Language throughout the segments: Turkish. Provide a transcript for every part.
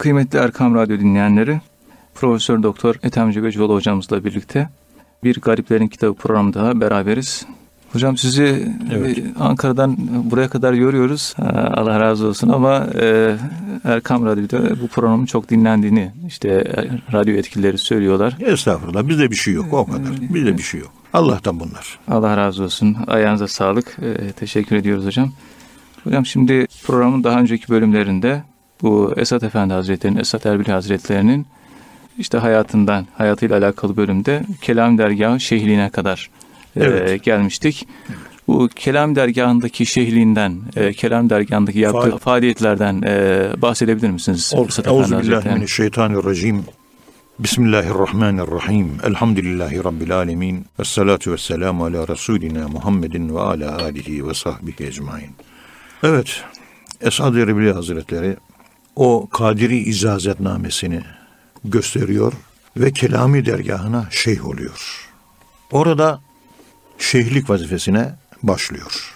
Kıymetli Erkam Radyo dinleyenleri, Profesör Doktor Ethem Cebecioğlu hocamızla birlikte bir Gariplerin Kitabı programında beraberiz. Hocam sizi evet. E, Ankara'dan buraya kadar yoruyoruz. Allah razı olsun ama e, Erkam Radyo'da bu programın çok dinlendiğini işte e, radyo etkileri söylüyorlar. Estağfurullah bizde bir şey yok o kadar. Bizde bir şey yok. Allah'tan bunlar. Allah razı olsun. Ayağınıza sağlık. teşekkür ediyoruz hocam. Hocam şimdi programın daha önceki bölümlerinde bu Esat Efendi Hazretleri'nin, Esat Erbil Hazretleri'nin işte hayatından, hayatıyla alakalı bölümde Kelam Dergahı şehliğine kadar e, evet. e, gelmiştik. Bu Kelam Dergahı'ndaki şehliğinden, e, Kelam Dergahı'ndaki yaptığı Fa- faaliyetlerden e, bahsedebilir misiniz? Euzubillahimineşşeytanirracim. Bismillahirrahmanirrahim. Elhamdülillahi Rabbil alemin. Ve salatu ve selamu ala Resulina Muhammedin ve ala alihi ve sahbihi ecmain. Evet, Esad Erbil Hazretleri o Kadiri icazetnamesini gösteriyor ve kelami dergahına şeyh oluyor. Orada şeyhlik vazifesine başlıyor.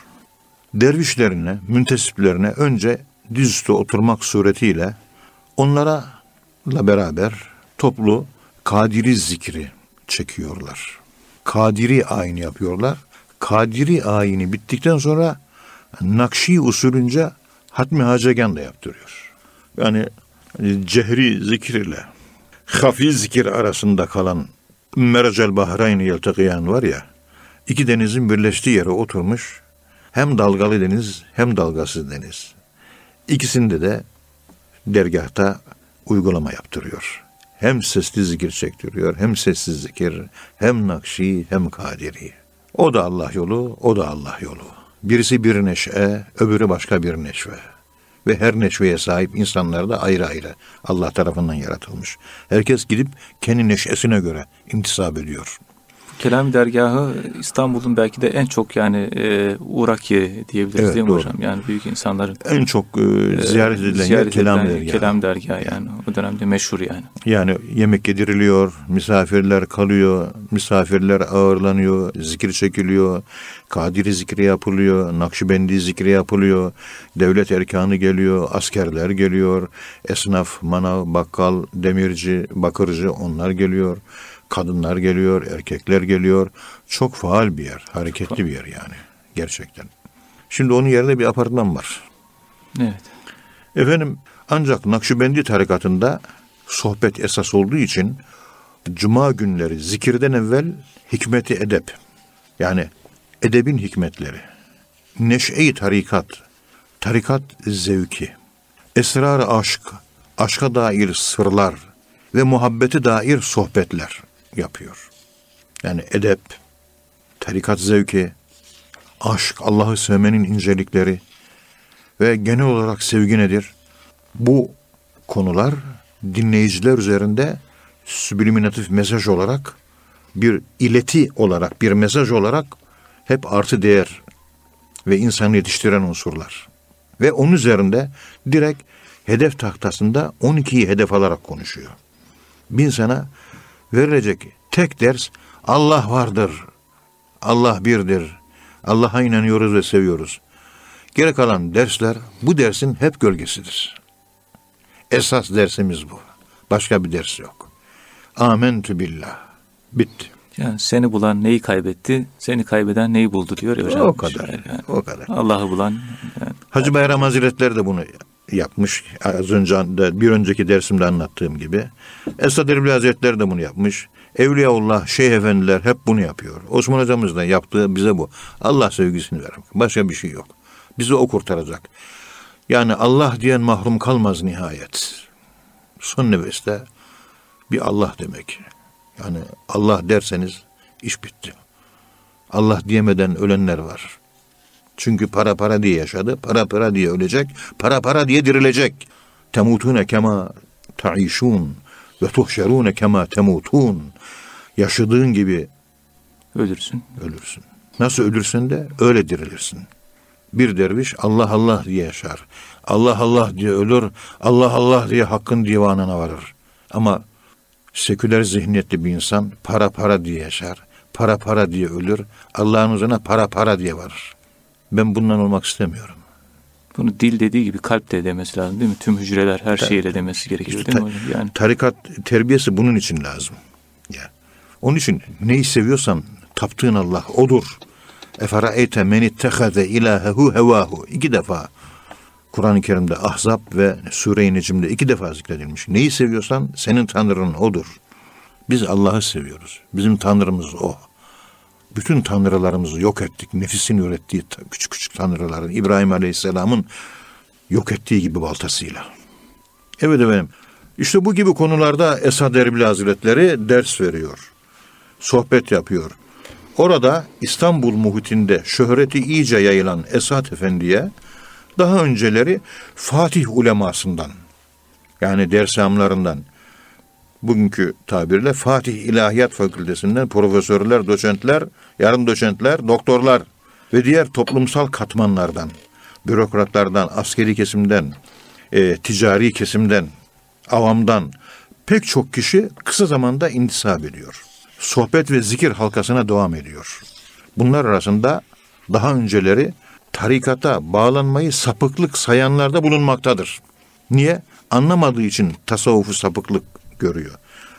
Dervişlerine, müntesiplerine önce dizüstü oturmak suretiyle onlara beraber toplu Kadiri zikri çekiyorlar. Kadiri ayini yapıyorlar. Kadiri ayini bittikten sonra Nakşi usulünce hatmi hacegan da yaptırıyor. Yani cehri zikir ile hafi zikir arasında kalan Mercel Bahreyn yeltekiyan var ya, iki denizin birleştiği yere oturmuş, hem dalgalı deniz hem dalgasız deniz. İkisinde de dergahta uygulama yaptırıyor. Hem sesli zikir çektiriyor, hem sessiz zikir, hem nakşi, hem kadiri. O da Allah yolu, o da Allah yolu. Birisi bir neşe, öbürü başka bir neşve. Ve her neşveye sahip insanlar da ayrı ayrı Allah tarafından yaratılmış. Herkes gidip kendi neşesine göre intisap ediyor. Kelami dergahı İstanbul'un belki de en çok yani e, uğrak yeri diyebiliriz evet, değil mi doğru. hocam? Yani büyük insanların en çok e, ziyaret edilen ziyaret yer Kelam dergahı. Kelam dergahı yani o dönemde meşhur yani. Yani yemek yediriliyor, misafirler kalıyor, misafirler ağırlanıyor, zikir çekiliyor, Kadiri zikri yapılıyor, Nakşibendi zikri yapılıyor, devlet erkanı geliyor, askerler geliyor, esnaf, manav, bakkal, demirci, bakırcı onlar geliyor kadınlar geliyor, erkekler geliyor. Çok faal bir yer, hareketli bir yer yani gerçekten. Şimdi onun yerinde bir apartman var. Evet. Efendim ancak Nakşibendi tarikatında sohbet esas olduğu için cuma günleri zikirden evvel hikmeti edep yani edebin hikmetleri, neşe-i tarikat, tarikat zevki, esrar aşk, aşka dair sırlar ve muhabbeti dair sohbetler yapıyor. Yani edep, tarikat zevki, aşk, Allah'ı sevmenin incelikleri ve genel olarak sevgi nedir? Bu konular dinleyiciler üzerinde subliminatif mesaj olarak bir ileti olarak, bir mesaj olarak hep artı değer ve insanı yetiştiren unsurlar. Ve onun üzerinde direkt hedef tahtasında 12'yi hedef alarak konuşuyor. Bir insana verilecek tek ders Allah vardır. Allah birdir. Allah'a inanıyoruz ve seviyoruz. Geri kalan dersler bu dersin hep gölgesidir. Esas dersimiz bu. Başka bir ders yok. Amentü billah. Bitti. Yani seni bulan neyi kaybetti, seni kaybeden neyi buldu diyor ya hocam. O kadar. Yani. O kadar. Allah'ı bulan. Yani. Hacı Bayram Hazretleri de bunu yapmış. Az önce bir önceki dersimde anlattığım gibi. Esad Erbil Hazretleri de bunu yapmış. Evliyaullah, Şeyh Efendiler hep bunu yapıyor. Osman Hocamız da yaptığı bize bu. Allah sevgisini ver. Başka bir şey yok. Bizi o kurtaracak. Yani Allah diyen mahrum kalmaz nihayet. Son nefeste bir Allah demek. Yani Allah derseniz iş bitti. Allah diyemeden ölenler var. Çünkü para para diye yaşadı, para para diye ölecek, para para diye dirilecek. Temutune kema taişun ve tuhşerune kema temutun. Yaşadığın gibi ölürsün. Ölürsün. Nasıl ölürsün de öyle dirilirsin. Bir derviş Allah Allah diye yaşar. Allah Allah diye ölür. Allah Allah diye hakkın divanına varır. Ama seküler zihniyetli bir insan para para diye yaşar. Para para diye ölür. Allah'ın huzuruna para para diye varır. Ben bundan olmak istemiyorum. Bunu dil dediği gibi kalp de demesi lazım değil mi? Tüm hücreler her Tabii. şeyle demesi gerekiyor İşte değil mi ta- hocam? Yani Tarikat terbiyesi bunun için lazım. Ya. Onun için neyi seviyorsan taptığın Allah odur. Eferaeyte men ittehaze ilahehu hevahu. İki defa Kur'an-ı Kerim'de Ahzab ve Sure-i Necim'de iki defa zikredilmiş. Neyi seviyorsan senin tanrın odur. Biz Allah'ı seviyoruz. Bizim tanrımız o. Bütün tanrılarımızı yok ettik. Nefisin ürettiği küçük küçük tanrıların İbrahim Aleyhisselam'ın yok ettiği gibi baltasıyla. Evet efendim. İşte bu gibi konularda Esad Erbil Hazretleri ders veriyor. Sohbet yapıyor. Orada İstanbul muhitinde şöhreti iyice yayılan Esat Efendi'ye daha önceleri Fatih ulemasından yani dersamlarından bugünkü tabirle Fatih İlahiyat Fakültesinden profesörler, doçentler, yarım doçentler, doktorlar ve diğer toplumsal katmanlardan, bürokratlardan, askeri kesimden, e, ticari kesimden, avamdan pek çok kişi kısa zamanda intisap ediyor. Sohbet ve zikir halkasına devam ediyor. Bunlar arasında daha önceleri tarikata bağlanmayı sapıklık sayanlarda bulunmaktadır. Niye? Anlamadığı için tasavvufu sapıklık görüyor.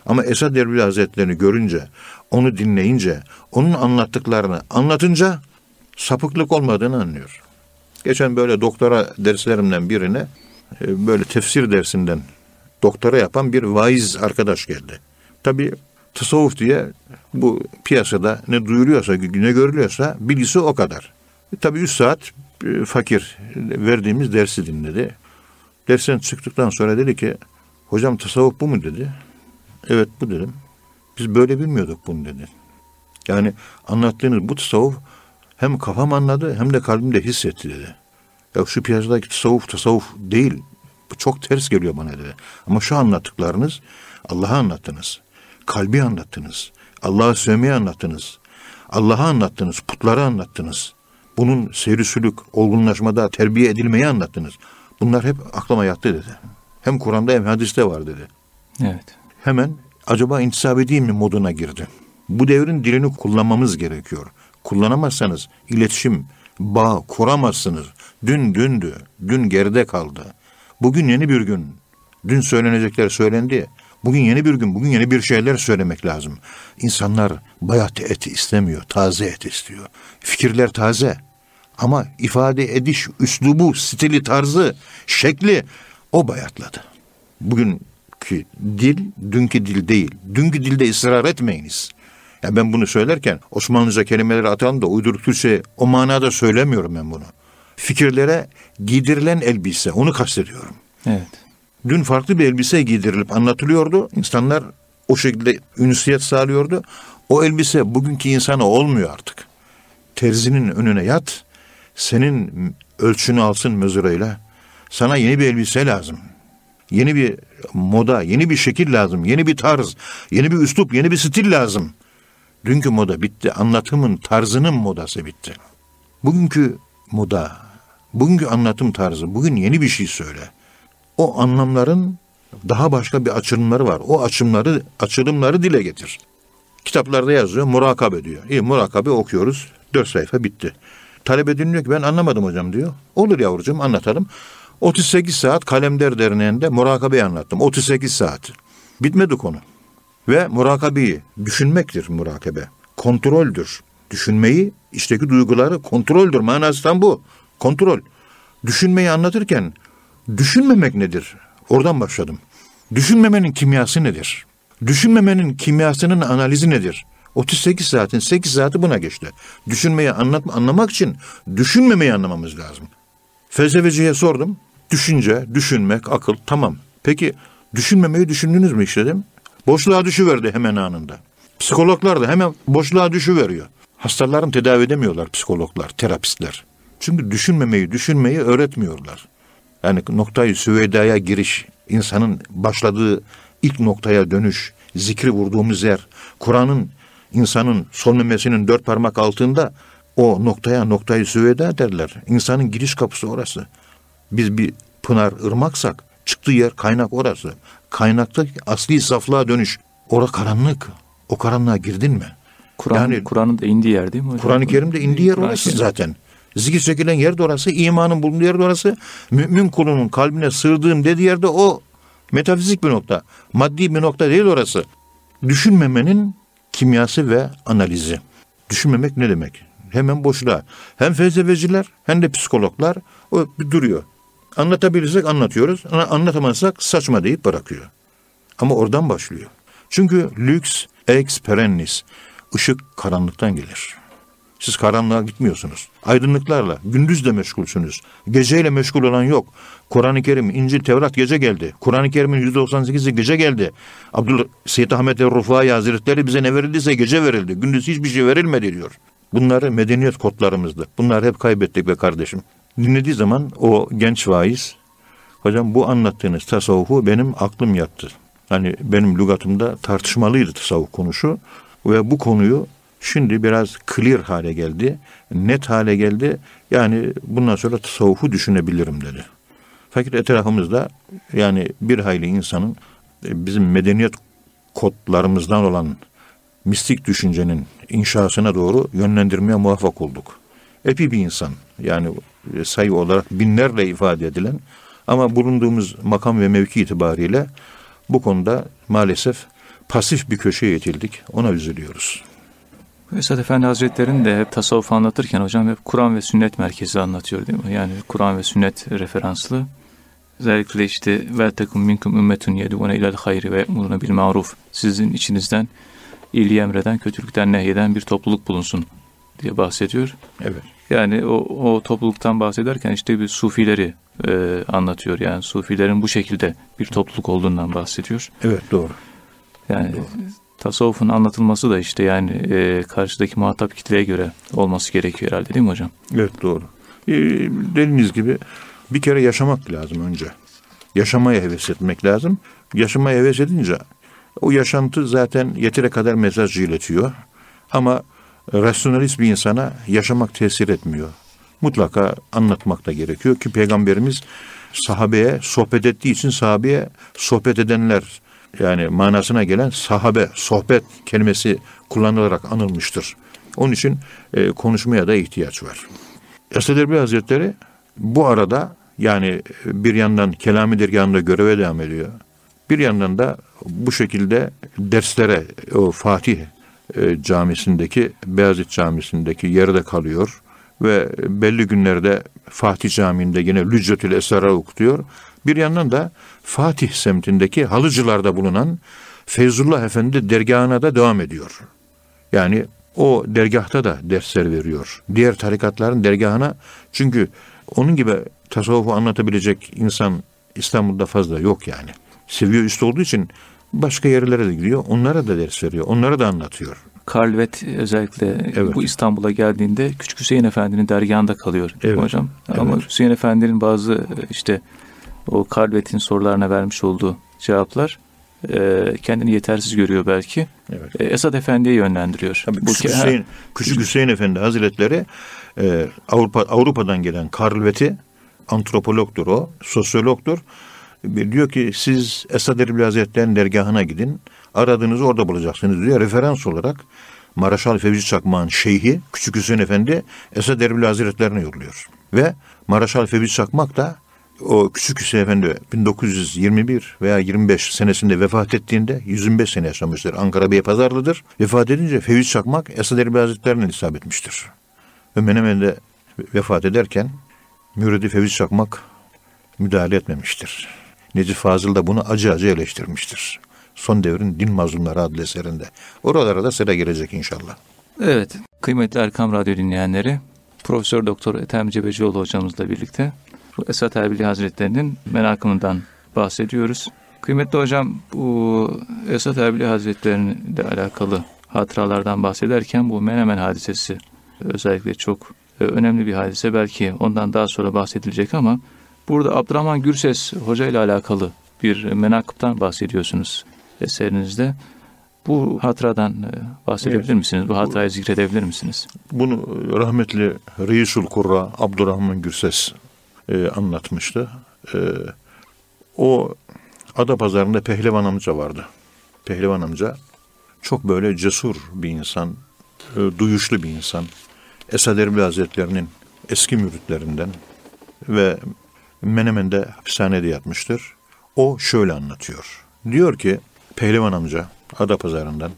Ama Esad Erbil Hazretleri'ni görünce, onu dinleyince, onun anlattıklarını anlatınca sapıklık olmadığını anlıyor. Geçen böyle doktora derslerimden birine e, böyle tefsir dersinden doktora yapan bir vaiz arkadaş geldi. Tabii tasavvuf diye bu piyasada ne duyuluyorsa, ne görülüyorsa bilgisi o kadar. E, tabii 3 saat e, fakir verdiğimiz dersi dinledi. Dersten çıktıktan sonra dedi ki hocam tasavvuf bu mu dedi. Evet bu dedim. Biz böyle bilmiyorduk bunu dedi. Yani anlattığınız bu tasavvuf hem kafam anladı hem de kalbimde hissetti dedi. Ya şu piyasadaki tasavvuf tasavvuf değil. Bu çok ters geliyor bana dedi. Ama şu anlattıklarınız Allah'ı anlattınız. Kalbi anlattınız. Allah'ı sevmeyi anlattınız. Allah'ı anlattınız. Putları anlattınız. Bunun seyri sülük, olgunlaşmada terbiye edilmeyi anlattınız. Bunlar hep aklıma yattı dedi. Hem Kur'an'da hem hadiste var dedi. evet. Hemen acaba intisap edeyim mi moduna girdi. Bu devrin dilini kullanmamız gerekiyor. Kullanamazsanız iletişim, bağ kuramazsınız. Dün dündü, dün geride kaldı. Bugün yeni bir gün. Dün söylenecekler söylendi. Bugün yeni bir gün, bugün yeni bir şeyler söylemek lazım. İnsanlar bayat et istemiyor, taze et istiyor. Fikirler taze. Ama ifade ediş, üslubu, stili, tarzı, şekli o bayatladı. Bugünkü dil, dünkü dil değil. Dünkü dilde ısrar etmeyiniz. Ya ben bunu söylerken Osmanlıca kelimeleri atalım da uyduruk Türkçe o manada söylemiyorum ben bunu. Fikirlere giydirilen elbise, onu kastediyorum. Evet. Dün farklı bir elbise giydirilip anlatılıyordu. İnsanlar o şekilde ünsiyet sağlıyordu. O elbise bugünkü insana olmuyor artık. Terzinin önüne yat, senin ölçünü alsın mezurayla. Sana yeni bir elbise lazım. Yeni bir moda, yeni bir şekil lazım, yeni bir tarz, yeni bir üslup, yeni bir stil lazım. Dünkü moda bitti, anlatımın tarzının modası bitti. Bugünkü moda, bugünkü anlatım tarzı, bugün yeni bir şey söyle. O anlamların daha başka bir açılımları var. O açımları, açılımları dile getir. Kitaplarda yazıyor, murakabe diyor. İyi murakabe okuyoruz, dört sayfa bitti. Talebe dinliyor ki ben anlamadım hocam diyor. Olur yavrucuğum anlatalım. 38 saat Kalemder Derneği'nde murakabeyi anlattım. 38 saat. Bitmedi konu. Ve murakabeyi düşünmektir murakabe. Kontroldür. Düşünmeyi, içteki duyguları kontroldür. Manasından bu. Kontrol. Düşünmeyi anlatırken düşünmemek nedir? Oradan başladım. Düşünmemenin kimyası nedir? Düşünmemenin kimyasının analizi nedir? 38 saatin 8 saati buna geçti. Düşünmeyi anlat, anlamak için düşünmemeyi anlamamız lazım. Felsefeciye sordum. Düşünce, düşünmek, akıl tamam. Peki düşünmemeyi düşündünüz mü işledim? Boşluğa düşüverdi hemen anında. Psikologlar da hemen boşluğa düşüveriyor. Hastalarını tedavi edemiyorlar psikologlar, terapistler. Çünkü düşünmemeyi, düşünmeyi öğretmiyorlar. Yani noktayı süveydaya giriş, insanın başladığı ilk noktaya dönüş, zikri vurduğumuz yer, Kur'an'ın insanın sol memesinin dört parmak altında o noktaya noktayı süveyda derler. İnsanın giriş kapısı orası. Biz bir pınar ırmaksak çıktığı yer kaynak orası. Kaynakta asli saflığa dönüş. Ora karanlık. O karanlığa girdin mi? Kur'an, Yani- Kur'an'ın da indiği yer değil mi hocam? Kur'an-ı Kerim'de indiği yer orası zaten. Zikir çekilen yer de orası, imanın bulunduğu yer de orası. Mümin kulunun kalbine sığdığım dediği yerde o metafizik bir nokta. Maddi bir nokta değil orası. Düşünmemenin kimyası ve analizi. Düşünmemek ne demek? Hemen boşluğa. Hem felsefeciler hem de psikologlar o duruyor. Anlatabilirsek anlatıyoruz. Anlatamazsak saçma deyip bırakıyor. Ama oradan başlıyor. Çünkü lüks ex perennis. Işık karanlıktan gelir. Siz karanlığa gitmiyorsunuz. Aydınlıklarla, gündüz de meşgulsünüz. Geceyle meşgul olan yok. Kur'an-ı Kerim, İncil, Tevrat gece geldi. Kur'an-ı Kerim'in %98'i gece geldi. Abdül Seyyid Ahmet el-Rufai Hazretleri bize ne verildiyse gece verildi. Gündüz hiçbir şey verilmedi diyor. Bunları medeniyet kodlarımızdı. Bunları hep kaybettik be kardeşim. Dinlediği zaman o genç vaiz, hocam bu anlattığınız tasavvufu benim aklım yattı. Hani benim lügatımda tartışmalıydı tasavvuf konusu ve bu konuyu şimdi biraz clear hale geldi, net hale geldi. Yani bundan sonra tasavvufu düşünebilirim dedi. Fakat etrafımızda yani bir hayli insanın e, bizim medeniyet kodlarımızdan olan mistik düşüncenin inşasına doğru yönlendirmeye muvaffak olduk. Epi bir insan yani e, sayı olarak binlerle ifade edilen ama bulunduğumuz makam ve mevki itibariyle bu konuda maalesef pasif bir köşeye itildik. Ona üzülüyoruz. Esad Efendi Hazretleri'nin de hep tasavvuf anlatırken hocam hep Kur'an ve sünnet merkezi anlatıyor değil mi? Yani Kur'an ve sünnet referanslı. Özellikle işte vel tekum minkum ümmetun yedûne ilel hayri ve emruna bil maruf. Sizin içinizden iyiliği emreden, kötülükten nehyeden bir topluluk bulunsun diye bahsediyor. Evet. Yani o, o topluluktan bahsederken işte bir sufileri e, anlatıyor. Yani sufilerin bu şekilde bir topluluk olduğundan bahsediyor. Evet doğru. Yani doğru. tasavvufun anlatılması da işte yani e, karşıdaki muhatap kitleye göre olması gerekiyor herhalde değil mi hocam? Evet doğru. E, dediğiniz gibi bir kere yaşamak lazım önce. Yaşamaya heves etmek lazım. Yaşamaya heves edince o yaşantı zaten yetire kadar mesaj iletiyor. Ama rasyonalist bir insana yaşamak tesir etmiyor. Mutlaka anlatmak da gerekiyor ki Peygamberimiz sahabeye sohbet ettiği için sahabeye sohbet edenler yani manasına gelen sahabe, sohbet kelimesi kullanılarak anılmıştır. Onun için e, konuşmaya da ihtiyaç var. Esad Erbil Hazretleri bu arada yani bir yandan Kelami Dergahı'nda göreve devam ediyor. Bir yandan da bu şekilde derslere o Fatih e, camisindeki Beyazıt camisindeki yerde kalıyor ve belli günlerde Fatih Camii'nde yine Lüccetül Esrar'a okutuyor. Bir yandan da Fatih semtindeki halıcılarda bulunan Feyzullah Efendi dergahına da devam ediyor. Yani o dergahta da dersler veriyor. Diğer tarikatların dergahına çünkü onun gibi tasavvufu anlatabilecek insan İstanbul'da fazla yok yani. Seviye üstü olduğu için başka yerlere de gidiyor. Onlara da ders veriyor. Onlara da anlatıyor. Karlvet özellikle evet. bu İstanbul'a geldiğinde Küçük Hüseyin Efendi'nin dergahında kalıyor evet. hocam. Evet. Ama Hüseyin Efendi'nin bazı işte o Karlvet'in sorularına vermiş olduğu cevaplar e, kendini yetersiz görüyor belki. Evet. E, Esad Efendi'ye yönlendiriyor. Tabii, bu Küçük, Hüseyin, Küçük Hüseyin Efendi Hazretleri e, Avrupa Avrupa'dan gelen Karlvet'i antropologdur o, sosyologdur. Diyor ki siz Esad Erbil Hazretleri'nin dergahına gidin. Aradığınızı orada bulacaksınız diyor. Referans olarak Maraşal Fevzi Çakmak'ın şeyhi Küçük Hüseyin Efendi Esad Erbil Hazretlerine yolluyor. Ve Maraşal Fevzi Çakmak da o Küçük Hüseyin Efendi 1921 veya 25 senesinde vefat ettiğinde 125 sene yaşamıştır. Ankara Beypazarlı'dır. Vefat edince Fevzi Çakmak Esad Erbil Hazretlerine isabet etmiştir. Ve Menemen'de vefat ederken Müridi Fevzi Çakmak müdahale etmemiştir. Necip Fazıl da bunu acı acı eleştirmiştir. Son devrin din mazlumları adlı eserinde. Oralara da sıra gelecek inşallah. Evet, kıymetli Erkam Radyo dinleyenleri, Profesör Doktor Ethem Cebecioğlu hocamızla birlikte Esat Erbili Hazretleri'nin menakımından bahsediyoruz. Kıymetli hocam, bu Esat Erbili Hazretleri'yle alakalı hatıralardan bahsederken bu Menemen hadisesi özellikle çok önemli bir hadise. Belki ondan daha sonra bahsedilecek ama Burada Abdurrahman Gürses Hoca ile alakalı bir menakıptan bahsediyorsunuz eserinizde. Bu hatıradan e, bahsedebilir evet. misiniz? Bu hatırayı zikredebilir misiniz? Bunu rahmetli Reisul Kurra Abdurrahman Gürses e, anlatmıştı. E, o Ada Pazarında Pehlivan amca vardı. Pehlivan amca çok böyle cesur bir insan, e, duyuşlu bir insan. Esad Erbil Hazretleri'nin eski müritlerinden ve Menemen'de hapishanede yatmıştır. O şöyle anlatıyor. Diyor ki Pehlivan amca Adapazarı'ndan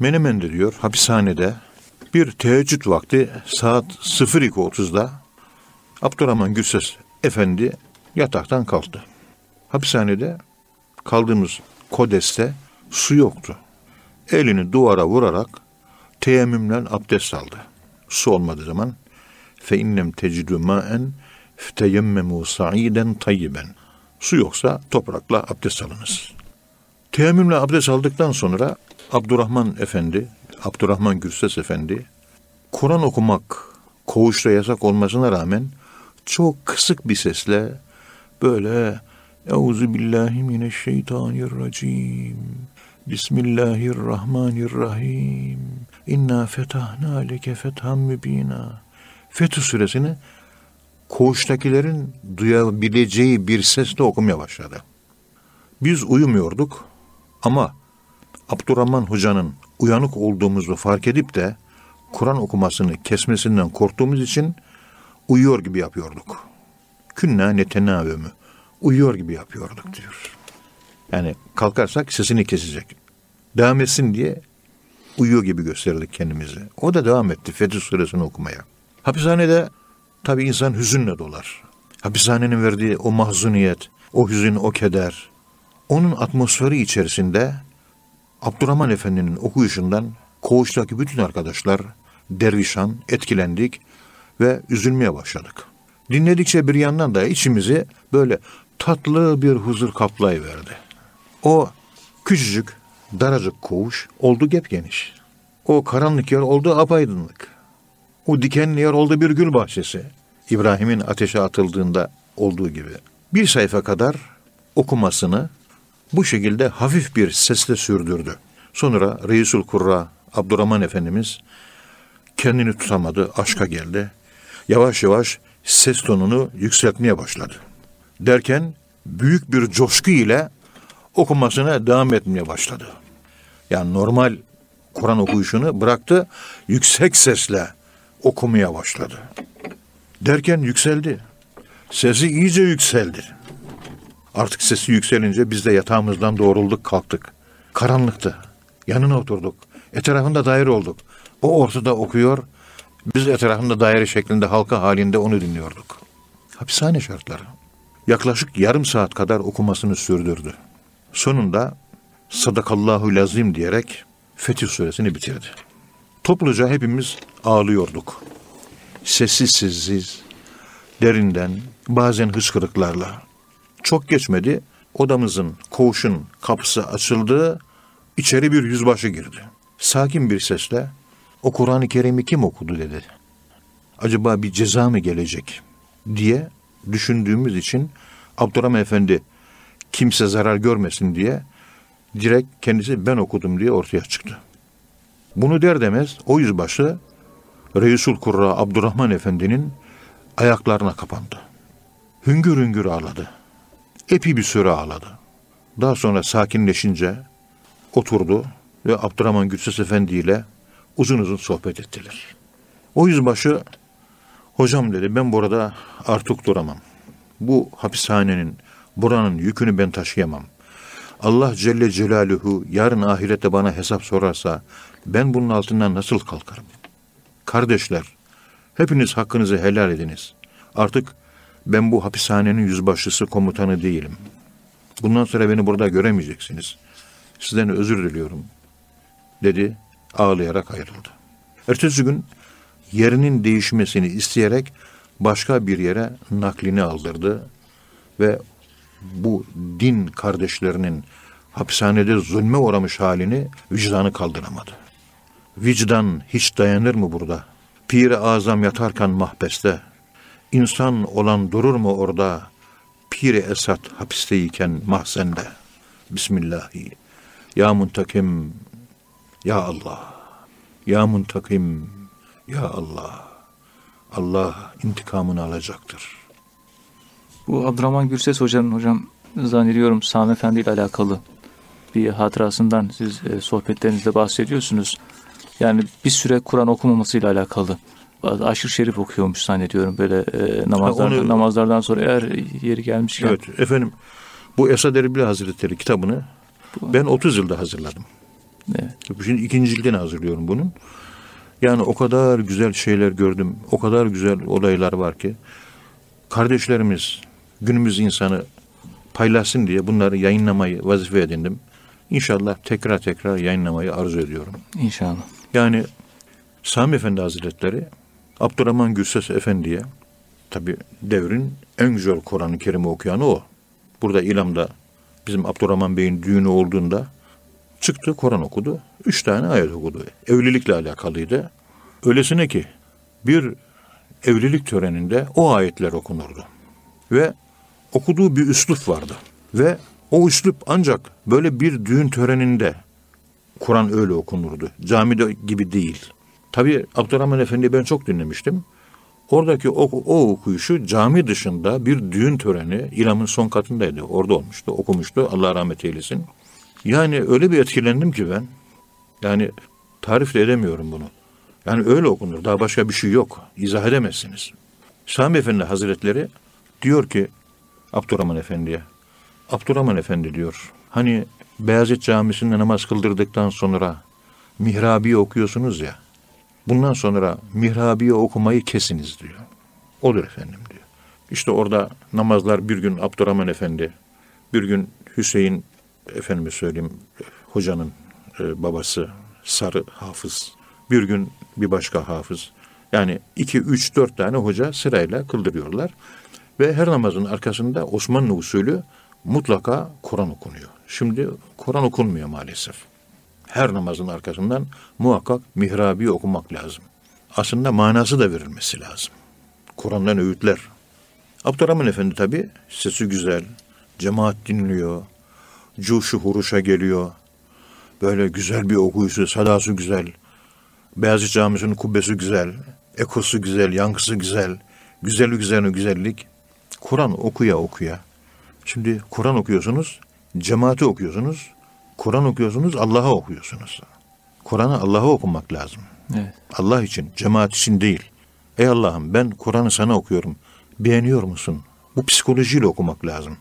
Menemen'de diyor hapishanede bir teheccüd vakti saat 02.30'da Abdurrahman Gürses Efendi yataktan kalktı. Hapishanede kaldığımız kodeste su yoktu. Elini duvara vurarak teyemmümle abdest aldı. Su olmadığı zaman fe innem tecidü maen fteyemmemu sa'iden tayyiben. Su yoksa toprakla abdest alınız. Teyemmümle abdest aldıktan sonra Abdurrahman Efendi, Abdurrahman Gürses Efendi, Kur'an okumak koğuşta yasak olmasına rağmen çok kısık bir sesle böyle Euzu billahi mineşşeytanirracim. Bismillahirrahmanirrahim. İnna fetahna leke fethan mübina. Fetih suresini koğuştakilerin duyabileceği bir sesle okumaya başladı. Biz uyumuyorduk ama Abdurrahman Hoca'nın uyanık olduğumuzu fark edip de Kur'an okumasını kesmesinden korktuğumuz için uyuyor gibi yapıyorduk. Künna netenavümü. Uyuyor gibi yapıyorduk diyor. Yani kalkarsak sesini kesecek. Devam etsin diye uyuyor gibi gösterdik kendimizi. O da devam etti Fetih Suresini okumaya. Hapishanede tabi insan hüzünle dolar. Hapishanenin verdiği o mahzuniyet, o hüzün, o keder. Onun atmosferi içerisinde Abdurrahman Efendi'nin okuyuşundan koğuştaki bütün arkadaşlar dervişan, etkilendik ve üzülmeye başladık. Dinledikçe bir yandan da içimizi böyle tatlı bir huzur kaplayıverdi. O küçücük, daracık koğuş oldu gep geniş. O karanlık yer oldu apaydınlık. O dikenli yer oldu bir gül bahçesi. İbrahim'in ateşe atıldığında olduğu gibi. Bir sayfa kadar okumasını bu şekilde hafif bir sesle sürdürdü. Sonra Reisul Kurra Abdurrahman Efendimiz kendini tutamadı, aşka geldi. Yavaş yavaş ses tonunu yükseltmeye başladı. Derken büyük bir coşku ile okumasına devam etmeye başladı. Yani normal Kur'an okuyuşunu bıraktı, yüksek sesle okumaya başladı. Derken yükseldi. Sesi iyice yükseldi. Artık sesi yükselince biz de yatağımızdan doğrulduk kalktık. Karanlıktı. Yanına oturduk. Etrafında daire olduk. O ortada okuyor. Biz etrafında daire şeklinde halka halinde onu dinliyorduk. Hapishane şartları. Yaklaşık yarım saat kadar okumasını sürdürdü. Sonunda sadakallahu lazim diyerek Fetih suresini bitirdi. Topluca hepimiz ağlıyorduk. Sessiz sessiz, derinden, bazen hıçkırıklarla. Çok geçmedi, odamızın, koğuşun kapısı açıldı, içeri bir yüzbaşı girdi. Sakin bir sesle, o Kur'an-ı Kerim'i kim okudu dedi. Acaba bir ceza mı gelecek diye düşündüğümüz için Abdurrahman Efendi kimse zarar görmesin diye direkt kendisi ben okudum diye ortaya çıktı. Bunu der demez o yüzbaşı Reisul Kurra Abdurrahman Efendi'nin ayaklarına kapandı. Hüngür hüngür ağladı. Epi bir süre ağladı. Daha sonra sakinleşince oturdu ve Abdurrahman Gülses Efendi ile uzun uzun sohbet ettiler. O yüzbaşı hocam dedi ben burada artık duramam. Bu hapishanenin buranın yükünü ben taşıyamam. Allah Celle Celaluhu yarın ahirette bana hesap sorarsa ben bunun altından nasıl kalkarım? Kardeşler, hepiniz hakkınızı helal ediniz. Artık ben bu hapishanenin yüzbaşısı komutanı değilim. Bundan sonra beni burada göremeyeceksiniz. Sizden özür diliyorum. Dedi, ağlayarak ayrıldı. Ertesi gün yerinin değişmesini isteyerek başka bir yere naklini aldırdı ve bu din kardeşlerinin hapishanede zulme uğramış halini vicdanı kaldıramadı. Vicdan hiç dayanır mı burada? Pir-i Azam yatarken mahbeste, insan olan durur mu orada? Pir-i Esat hapisteyken mahzende. Bismillahi. Ya muntakim, Ya Allah. Ya muntakim, Ya Allah. Allah intikamını alacaktır. Bu Abdurrahman Gürses Hoca'nın hocam zannediyorum Sami Efendi ile alakalı bir hatırasından siz e, sohbetlerinizde bahsediyorsunuz. Yani bir süre Kur'an okumamasıyla alakalı aşırı şerif okuyormuş zannediyorum böyle e, namazlardan, onu- namazlardan sonra eğer yeri gelmişken. Evet efendim bu Esad Erbil Hazretleri kitabını Bu- ben 30 yılda hazırladım. Evet. Şimdi ikinci cildini hazırlıyorum bunun. Yani o kadar güzel şeyler gördüm. O kadar güzel olaylar var ki. Kardeşlerimiz, günümüz insanı paylaşsın diye bunları yayınlamayı vazife edindim. İnşallah tekrar tekrar yayınlamayı arzu ediyorum. İnşallah. Yani Sami Efendi Hazretleri Abdurrahman Gürses Efendi'ye tabi devrin en güzel Kur'an-ı Kerim'i okuyanı o. Burada İlam'da bizim Abdurrahman Bey'in düğünü olduğunda çıktı Kur'an okudu. Üç tane ayet okudu. Evlilikle alakalıydı. Öylesine ki bir evlilik töreninde o ayetler okunurdu. Ve okuduğu bir üslup vardı. Ve o üslup ancak böyle bir düğün töreninde Kur'an öyle okunurdu. Camide gibi değil. Tabii Abdurrahman Efendi'yi ben çok dinlemiştim. Oradaki o, o okuyuşu cami dışında bir düğün töreni İlam'ın son katındaydı. Orada olmuştu, okumuştu. Allah rahmet eylesin. Yani öyle bir etkilendim ki ben. Yani tarif de edemiyorum bunu. Yani öyle okunur. Daha başka bir şey yok. İzah edemezsiniz. Sami Efendi Hazretleri diyor ki Abdurrahman Efendi'ye. Abdurrahman Efendi diyor. Hani Beyazıt Camisi'nde namaz kıldırdıktan sonra mihrabiye okuyorsunuz ya. Bundan sonra mihrabiye okumayı kesiniz diyor. Olur efendim diyor. İşte orada namazlar bir gün Abdurrahman Efendi, bir gün Hüseyin efendime söyleyeyim hocanın e, babası Sarı Hafız, bir gün bir başka hafız. Yani iki, üç, dört tane hoca sırayla kıldırıyorlar. Ve her namazın arkasında Osmanlı usulü mutlaka Kur'an okunuyor. Şimdi Kur'an okunmuyor maalesef. Her namazın arkasından muhakkak mihrabi okumak lazım. Aslında manası da verilmesi lazım. Kur'an'dan öğütler. Abdurrahman Efendi tabi sesi güzel, cemaat dinliyor, cuşu huruşa geliyor. Böyle güzel bir okuyuşu, sadası güzel. Beyazıt Camisi'nin kubbesi güzel, ekosu güzel, yankısı güzel, güzellik üzerine güzellik. Kur'an okuya okuya. Şimdi Kur'an okuyorsunuz, cemaati okuyorsunuz, Kur'an okuyorsunuz, Allah'a okuyorsunuz. Kur'an'ı Allah'a okumak lazım. Evet. Allah için, cemaat için değil. Ey Allah'ım ben Kur'an'ı sana okuyorum. Beğeniyor musun? Bu psikolojiyle okumak lazım.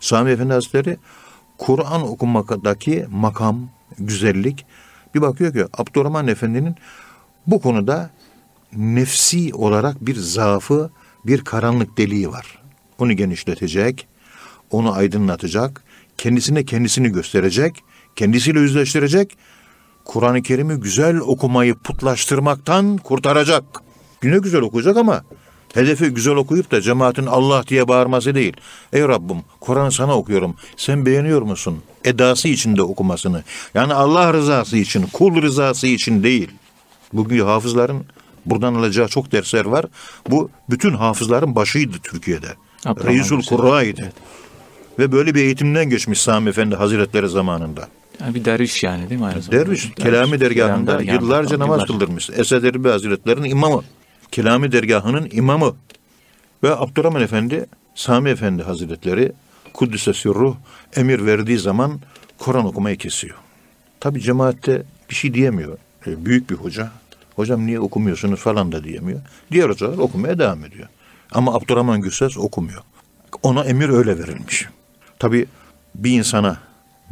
Sami Efendi Hazretleri Kur'an okumaktaki makam, güzellik bir bakıyor ki Abdurrahman Efendi'nin bu konuda nefsi olarak bir zaafı, bir karanlık deliği var. Onu genişletecek, onu aydınlatacak, kendisine kendisini gösterecek, kendisiyle yüzleştirecek, Kur'an-ı Kerim'i güzel okumayı putlaştırmaktan kurtaracak. Güne güzel okuyacak ama hedefi güzel okuyup da cemaatin Allah diye bağırması değil. Ey Rabbim Kur'an sana okuyorum. Sen beğeniyor musun? Edası içinde okumasını. Yani Allah rızası için, kul rızası için değil. Bugün hafızların buradan alacağı çok dersler var. Bu bütün hafızların başıydı Türkiye'de. Abdurrahman Reisul. Kurra'ydı. Evet. Ve böyle bir eğitimden geçmiş Sami Efendi Hazretleri zamanında. Yani bir derviş yani değil mi aynı zamanda? Derviş, Kelami dergahında Kelam dergahında, yıllarca namaz yıllarca. kıldırmış. Esed Erbil Hazretleri'nin imamı. Kelami dergahının imamı. Ve Abdurrahman Efendi, Sami Efendi Hazretleri Kuddüs'e sürruh emir verdiği zaman Kur'an okumayı kesiyor. Tabi cemaatte bir şey diyemiyor. E, büyük bir hoca. Hocam niye okumuyorsunuz falan da diyemiyor. Diğer hocalar okumaya devam ediyor. Ama Abdurrahman Gürses okumuyor. Ona emir öyle verilmiş. Tabi bir insana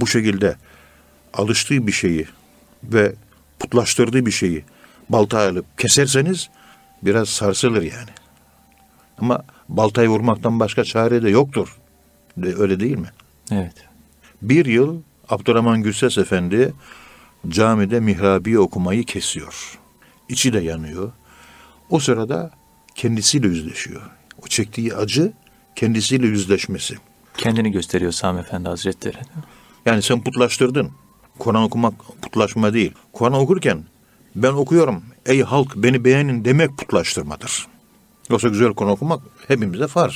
bu şekilde alıştığı bir şeyi ve putlaştırdığı bir şeyi baltaya alıp keserseniz biraz sarsılır yani. Ama baltayı vurmaktan başka çare de yoktur. De, öyle değil mi? Evet. Bir yıl Abdurrahman Gürses Efendi camide mihrabi okumayı kesiyor. İçi de yanıyor. O sırada kendisiyle yüzleşiyor. O çektiği acı kendisiyle yüzleşmesi. Kendini gösteriyor Sami Efendi Hazretleri. Yani sen putlaştırdın. Kur'an okumak putlaşma değil. Kur'an okurken ben okuyorum ey halk beni beğenin demek putlaştırmadır. Yoksa güzel Kur'an okumak hepimize farz.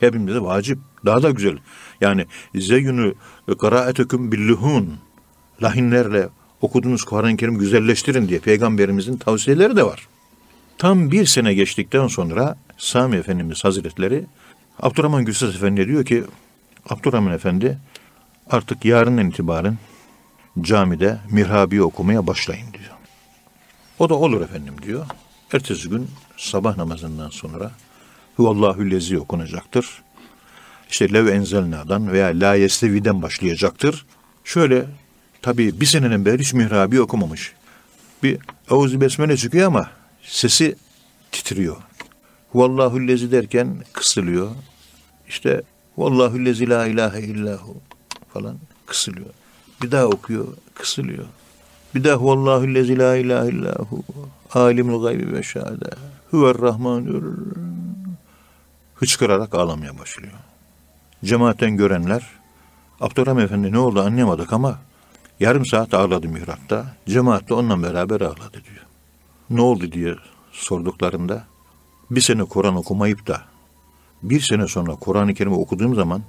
Hepimize vacip. Daha da güzel. Yani zeyyünü kıraaetüküm billühun lahinlerle okuduğunuz Kur'an-ı Kerim güzelleştirin diye peygamberimizin tavsiyeleri de var. Tam bir sene geçtikten sonra Sami Efendimiz Hazretleri Abdurrahman Gülses Efendi diyor ki Abdurrahman Efendi artık yarından itibaren camide mihrabi okumaya başlayın diyor. O da olur efendim diyor. Ertesi gün sabah namazından sonra Huvallahu lezi okunacaktır. İşte Lev Enzelna'dan veya La Yestevi'den başlayacaktır. Şöyle tabii bir senenin beri hiç mihrabi okumamış. Bir Eûzü Besmele çıkıyor ama sesi titriyor. Huvallahu lezi derken kısılıyor. İşte Vallahu lezi la ilahe illahu falan kısılıyor. Bir daha okuyor, kısılıyor. Bir daha Vallahu lezi la ilahe illahu alimul gaybi ve şehade huver rahmanur hıçkırarak ağlamaya başlıyor. Cemaatten görenler Abdurrahman Efendi ne oldu anlayamadık ama yarım saat ağladı mihrapta. Cemaat de onunla beraber ağladı diyor. Ne oldu diye sorduklarında bir sene Kur'an okumayıp da bir sene sonra Kur'an-ı Kerim'i okuduğum zaman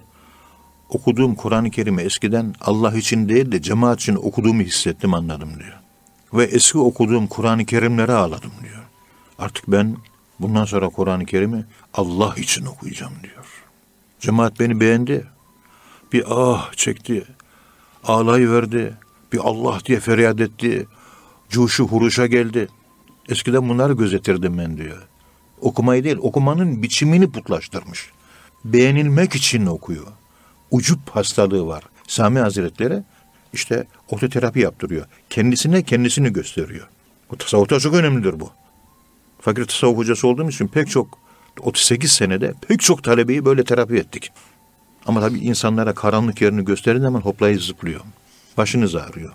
okuduğum Kur'an-ı Kerim'i eskiden Allah için değil de cemaat için okuduğumu hissettim anladım diyor. Ve eski okuduğum Kur'an-ı Kerimlere ağladım diyor. Artık ben bundan sonra Kur'an-ı Kerim'i Allah için okuyacağım diyor. Cemaat beni beğendi. Bir ah çekti. Ağlayıverdi. Bir Allah diye feryat etti. Cuşu huruşa geldi. Eskiden bunları gözetirdim ben diyor. Okumayı değil, okumanın biçimini putlaştırmış. Beğenilmek için okuyor. Ucup hastalığı var. Sami Hazretleri işte ototerapi yaptırıyor. Kendisine kendisini gösteriyor. Bu tasavvufta çok önemlidir bu. Fakir tasavvuf hocası olduğum için pek çok 38 senede pek çok talebeyi böyle terapi ettik. Ama tabii insanlara karanlık yerini gösterin zaman hoplayıp zıplıyor. Başınız ağrıyor.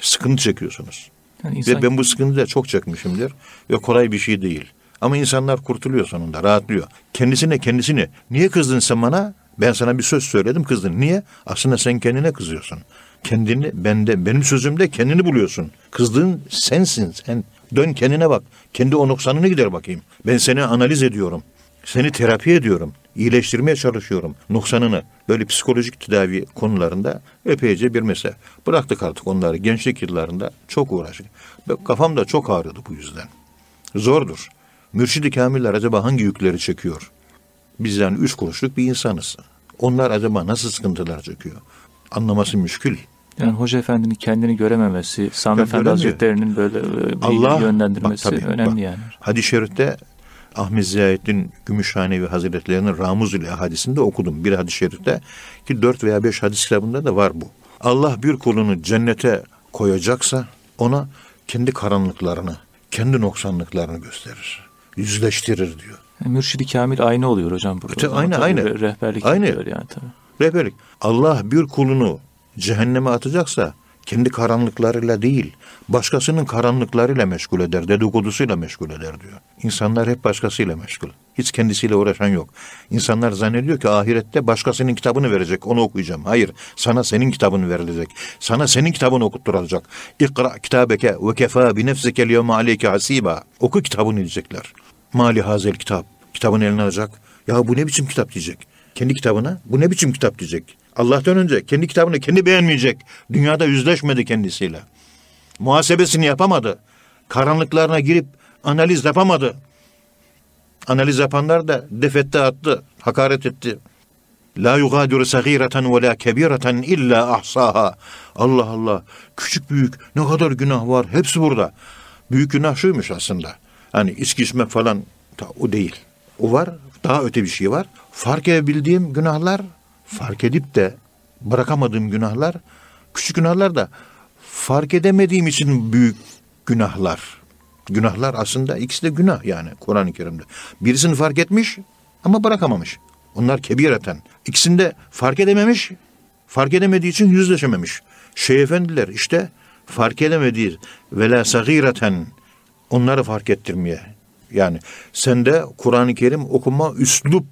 Sıkıntı çekiyorsunuz. Yani insan... Ve ben bu sıkıntıyı da çok çekmişimdir. Ve kolay bir şey değil. Ama insanlar kurtuluyor sonunda, rahatlıyor. Kendisine kendisini, niye kızdın sen bana? Ben sana bir söz söyledim kızdın. Niye? Aslında sen kendine kızıyorsun. Kendini bende, benim sözümde kendini buluyorsun. Kızdığın sensin sen. Dön kendine bak. Kendi o noksanını gider bakayım. Ben seni analiz ediyorum. Seni terapi ediyorum. İyileştirmeye çalışıyorum noksanını. Böyle psikolojik tedavi konularında epeyce bir mesele. Bıraktık artık onları. Gençlik yıllarında çok uğraştık. Kafam da çok ağrıdı bu yüzden. Zordur. Mürşidi kamiller acaba hangi yükleri çekiyor? Bizden üç kuruşluk bir insanız. Onlar acaba nasıl sıkıntılar çekiyor? Anlaması müşkül. Yani Hoca Efendi'nin kendini görememesi, Sami ya Efendi Hazretleri'nin böyle e, bir Allah, yönlendirmesi bak, tabii, önemli bak, yani. Hadis-i Şerif'te Ahmet Ziyaettin Gümüşhanevi Hazretleri'nin Ramuzül hadisinde okudum. Bir hadis-i şerifte ki dört veya beş hadis kitabında da var bu. Allah bir kulunu cennete koyacaksa ona kendi karanlıklarını, kendi noksanlıklarını gösterir yüzleştirir diyor. Yani Mürşidi Kamil aynı oluyor hocam burada. İşte aynı aynı. Rehberlik aynı. yani tabii. Rehberlik. Allah bir kulunu cehenneme atacaksa kendi karanlıklarıyla değil, başkasının karanlıklarıyla meşgul eder, dedikodusuyla meşgul eder diyor. İnsanlar hep başkasıyla meşgul. Hiç kendisiyle uğraşan yok. İnsanlar zannediyor ki ahirette başkasının kitabını verecek, onu okuyacağım. Hayır, sana senin kitabını verilecek. Sana senin kitabını okutturacak. İkra kitabeke ve kefa bi nefsike liyevme aleyke hasiba. Oku kitabını diyecekler. Mali hazel kitap. Kitabını eline alacak. Ya bu ne biçim kitap diyecek. Kendi kitabına bu ne biçim kitap diyecek. Allah'tan önce kendi kitabını kendi beğenmeyecek. Dünyada yüzleşmedi kendisiyle. Muhasebesini yapamadı. Karanlıklarına girip analiz yapamadı. Analiz yapanlar da defette attı, hakaret etti. La yugadiru sagireten ve la kebireten illa ahsaha. Allah Allah. Küçük büyük ne kadar günah var. Hepsi burada. Büyük günah şuymuş aslında. Hani içki içmek falan o değil. O var. Daha öte bir şey var. Fark edebildiğim günahlar fark edip de bırakamadığım günahlar küçük günahlar da fark edemediğim için büyük günahlar. Günahlar aslında ikisi de günah yani Kur'an-ı Kerim'de. Birisini fark etmiş ama bırakamamış. Onlar kebireten. İkisinde fark edememiş, fark edemediği için yüzleşememiş. Şeyh efendiler işte fark edemediği vela sagireten onları fark ettirmeye. Yani sende Kur'an-ı Kerim okuma üslup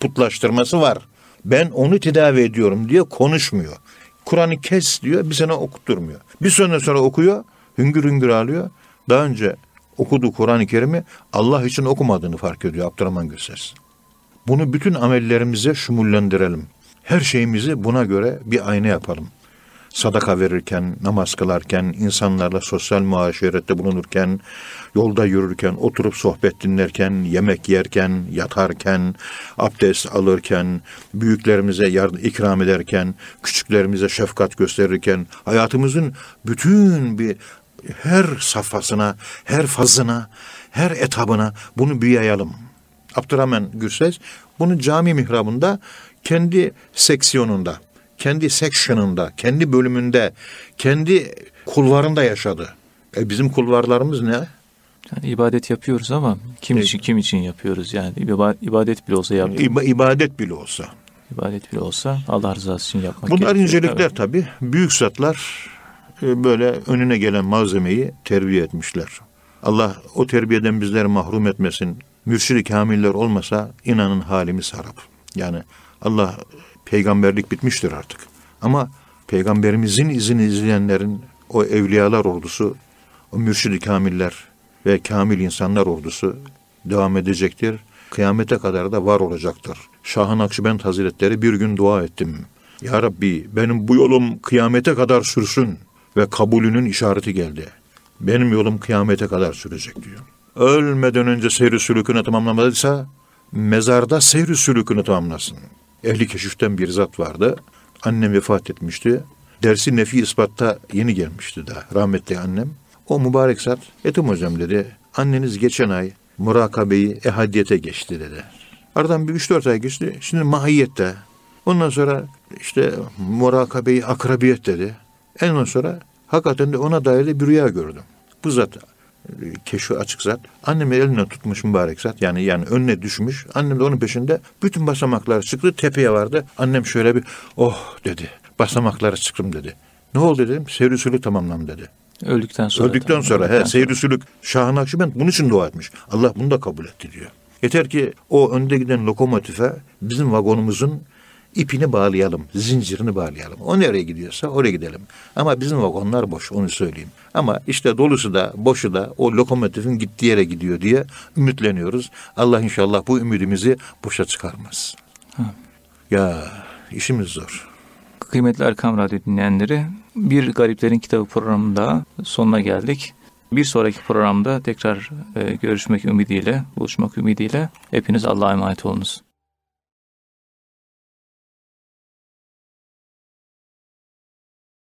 putlaştırması var. Ben onu tedavi ediyorum diye konuşmuyor. Kur'an'ı kes diyor bir sene okutturmuyor. Bir sene sonra okuyor hüngür hüngür ağlıyor. Daha önce okuduğu Kur'an-ı Kerim'i Allah için okumadığını fark ediyor Abdurrahman Gürses. Bunu bütün amellerimize şumullendirelim. Her şeyimizi buna göre bir ayna yapalım sadaka verirken, namaz kılarken, insanlarla sosyal muaşerette bulunurken, yolda yürürken, oturup sohbet dinlerken, yemek yerken, yatarken, abdest alırken, büyüklerimize yardım ikram ederken, küçüklerimize şefkat gösterirken, hayatımızın bütün bir her safhasına, her fazına, her etabına bunu bir yayalım. Abdurrahman Gürses bunu cami mihrabında kendi seksiyonunda, kendi section'ında, kendi bölümünde, kendi kulvarında yaşadı. E bizim kulvarlarımız ne? Yani ibadet yapıyoruz ama kim için kim için yapıyoruz yani İba- ibadet bile olsa yapıyoruz. İba- ibadet bile olsa. İbadet bile olsa Allah rızası için yapmak Bunlar gerekiyor. incelikler Evet. tabii. Büyük zatlar e, böyle önüne gelen malzemeyi terbiye etmişler. Allah o terbiyeden bizleri mahrum etmesin. Mürşid-i kamiller olmasa inanın halimiz harap. Yani Allah peygamberlik bitmiştir artık. Ama peygamberimizin izini izleyenlerin o evliyalar ordusu, o mürşid-i kamiller ve kamil insanlar ordusu devam edecektir. Kıyamete kadar da var olacaktır. Şahın Akşibend Hazretleri bir gün dua ettim. Ya Rabbi benim bu yolum kıyamete kadar sürsün ve kabulünün işareti geldi. Benim yolum kıyamete kadar sürecek diyor. Ölmeden önce seyri sülükünü tamamlamadıysa mezarda seyri sülükünü tamamlasın. Ehli keşiften bir zat vardı. Annem vefat etmişti. Dersi nefi ispatta yeni gelmişti daha rahmetli annem. O mübarek zat Etim hocam dedi. Anneniz geçen ay murakabeyi ehadiyete geçti dedi. Aradan bir üç dört ay geçti. Şimdi mahiyette. Ondan sonra işte murakabeyi akrabiyet dedi. En sonra hakikaten de ona dair de bir rüya gördüm. Bu zat keşfi açık zat. Annem eline tutmuş mübarek zat. Yani yani önüne düşmüş. Annem de onun peşinde bütün basamaklar çıktı. Tepeye vardı. Annem şöyle bir oh dedi. Basamakları çıktım dedi. Ne oldu dedim. Seyri sülük tamamlam dedi. Öldükten sonra. Öldükten tabii, sonra öldükten he seyri sülük Şah-ı Nakşibend bunun için dua etmiş. Allah bunu da kabul etti diyor. Yeter ki o önde giden lokomotife bizim vagonumuzun ipini bağlayalım, zincirini bağlayalım. O nereye gidiyorsa oraya gidelim. Ama bizim vagonlar boş onu söyleyeyim. Ama işte dolusu da boşu da o lokomotifin gittiği yere gidiyor diye ümitleniyoruz. Allah inşallah bu ümidimizi boşa çıkarmaz. Ya işimiz zor. Kıymetli Erkam Radyo dinleyenleri bir Gariplerin Kitabı programında sonuna geldik. Bir sonraki programda tekrar e, görüşmek ümidiyle, buluşmak ümidiyle hepiniz Allah'a emanet olunuz.